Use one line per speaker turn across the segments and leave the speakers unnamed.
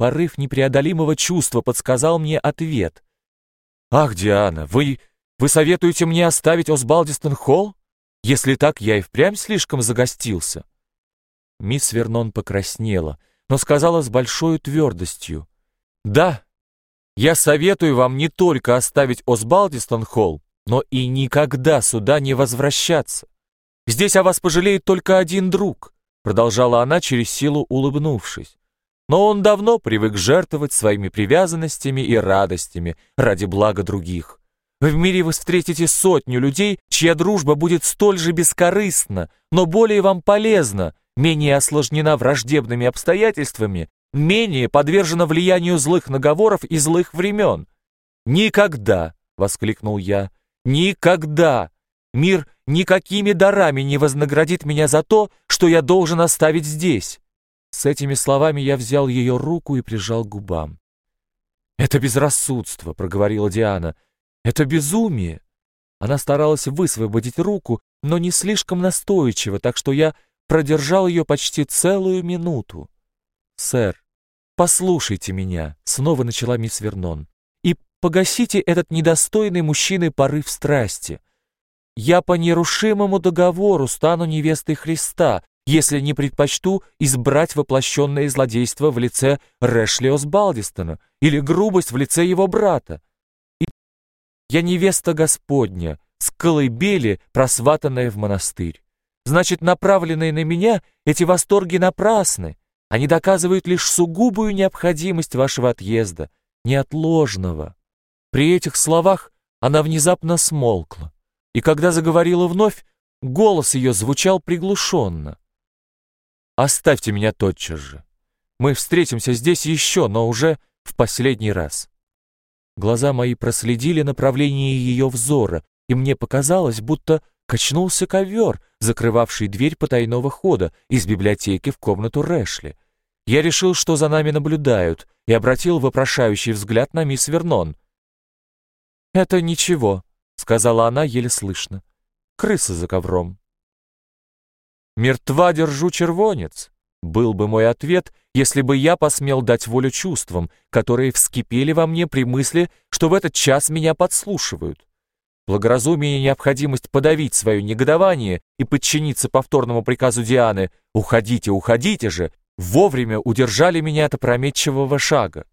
порыв непреодолимого чувства подсказал мне ответ. «Ах, Диана, вы... вы советуете мне оставить Осбалдистон-Холл? Если так, я и впрямь слишком загостился». Мисс Вернон покраснела, но сказала с большой твердостью. «Да, я советую вам не только оставить Осбалдистон-Холл, но и никогда сюда не возвращаться. Здесь о вас пожалеет только один друг», продолжала она через силу улыбнувшись. Но он давно привык жертвовать своими привязанностями и радостями ради блага других. В мире вы встретите сотню людей, чья дружба будет столь же бескорыстна, но более вам полезна, менее осложнена враждебными обстоятельствами, менее подвержена влиянию злых наговоров и злых времен. «Никогда!» — воскликнул я. «Никогда! Мир никакими дарами не вознаградит меня за то, что я должен оставить здесь!» С этими словами я взял ее руку и прижал к губам. «Это безрассудство», — проговорила Диана. Это безумие. Она старалась высвободить руку, но не слишком настойчиво, так что я продержал ее почти целую минуту. «Сэр, послушайте меня», — снова начала мисс Вернон, «и погасите этот недостойный мужчины порыв страсти. Я по нерушимому договору стану невестой Христа, если не предпочту избрать воплощенное злодейство в лице Рэшлиос Балдистона или грубость в лице его брата. Я невеста Господня, с колыбели, просватанная в монастырь. Значит, направленные на меня эти восторги напрасны. Они доказывают лишь сугубую необходимость вашего отъезда, неотложного. При этих словах она внезапно смолкла, и когда заговорила вновь, голос ее звучал приглушенно. «Оставьте меня тотчас же. Мы встретимся здесь еще, но уже в последний раз». Глаза мои проследили направление ее взора, и мне показалось, будто качнулся ковер, закрывавший дверь потайного хода из библиотеки в комнату Рэшли. Я решил, что за нами наблюдают, и обратил вопрошающий взгляд на мисс Вернон. «Это ничего», — сказала она еле слышно. «Крыса за ковром». «Мертва держу червонец», был бы мой ответ, если бы я посмел дать волю чувствам, которые вскипели во мне при мысли, что в этот час меня подслушивают. Благоразумие и необходимость подавить свое негодование и подчиниться повторному приказу Дианы «Уходите, уходите же!» вовремя удержали меня от опрометчивого шага.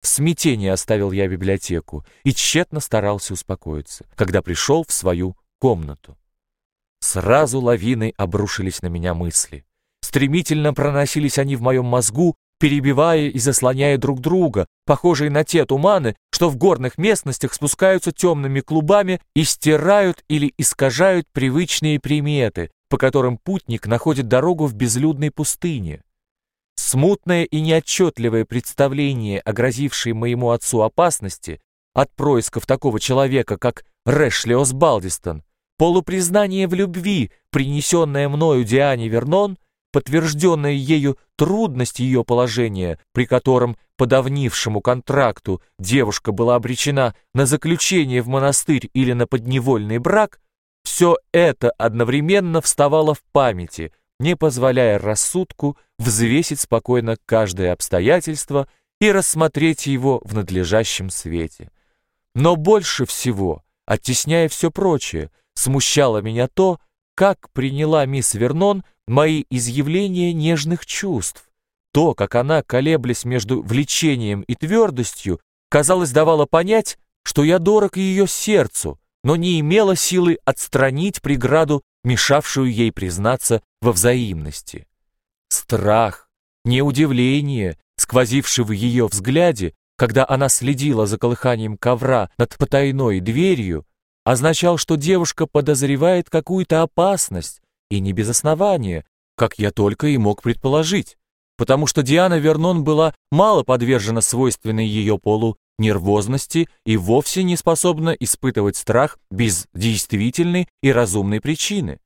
В смятении оставил я библиотеку и тщетно старался успокоиться, когда пришел в свою комнату. Сразу лавиной обрушились на меня мысли. Стремительно проносились они в моем мозгу, перебивая и заслоняя друг друга, похожие на те туманы, что в горных местностях спускаются темными клубами и стирают или искажают привычные приметы, по которым путник находит дорогу в безлюдной пустыне. Смутное и неотчетливое представление о моему отцу опасности от происков такого человека, как Рэшли Осбалдистон, полупризнание в любви, принесенное мною Диане Вернон, подтвержденная ею трудность ее положения, при котором по давнившему контракту девушка была обречена на заключение в монастырь или на подневольный брак, все это одновременно вставало в памяти, не позволяя рассудку взвесить спокойно каждое обстоятельство и рассмотреть его в надлежащем свете. Но больше всего, оттесняя все прочее, смущало меня то, как приняла мисс Вернон мои изъявления нежных чувств. То, как она, колеблясь между влечением и твердостью, казалось, давала понять, что я дорог ее сердцу, но не имела силы отстранить преграду, мешавшую ей признаться во взаимности. Страх, неудивление, сквозивший в ее взгляде, когда она следила за колыханием ковра над потайной дверью, означал, что девушка подозревает какую-то опасность, и не без основания, как я только и мог предположить, потому что Диана Вернон была мало подвержена свойственной ее полу нервозности и вовсе не способна испытывать страх без действительной и разумной причины.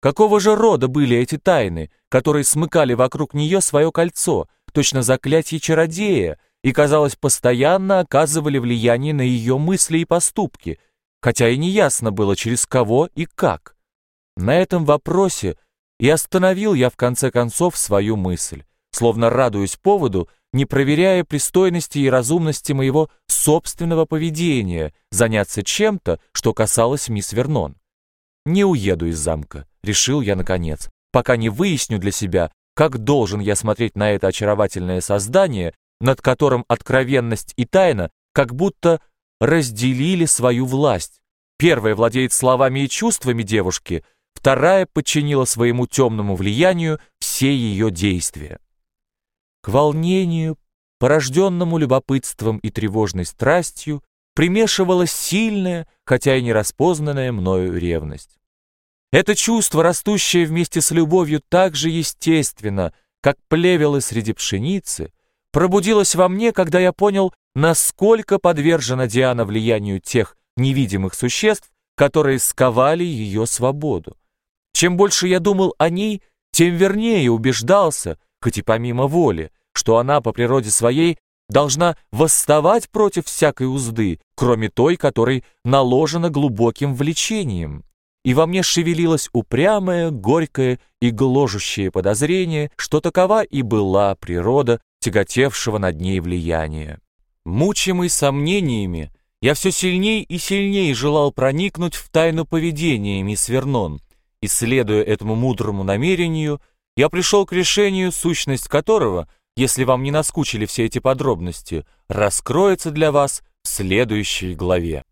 Какого же рода были эти тайны, которые смыкали вокруг нее свое кольцо, точно заклятие чародея, и, казалось, постоянно оказывали влияние на ее мысли и поступки, хотя и неясно было, через кого и как. На этом вопросе и остановил я в конце концов свою мысль, словно радуясь поводу, не проверяя пристойности и разумности моего собственного поведения, заняться чем-то, что касалось мисс Вернон. «Не уеду из замка», — решил я наконец, пока не выясню для себя, как должен я смотреть на это очаровательное создание, над которым откровенность и тайна как будто разделили свою власть. Первая владеет словами и чувствами девушки, вторая подчинила своему темному влиянию все ее действия. К волнению, порожденному любопытством и тревожной страстью, примешивалась сильная, хотя и нераспознанная мною ревность. Это чувство, растущее вместе с любовью так же естественно, как плевелы среди пшеницы, пробудилось во мне, когда я понял, насколько подвержена Диана влиянию тех невидимых существ, которые сковали ее свободу. Чем больше я думал о ней, тем вернее убеждался, хоть и помимо воли, что она по природе своей должна восставать против всякой узды, кроме той, которой наложена глубоким влечением. И во мне шевелилось упрямое, горькое и гложущее подозрение, что такова и была природа тяготевшего над ней влияния. Мучимый сомнениями, я все сильней и сильней желал проникнуть в тайну поведения мисс Вернон. И, следуя этому мудрому намерению, я пришел к решению, сущность которого, если вам не наскучили все эти подробности, раскроется для вас в следующей главе.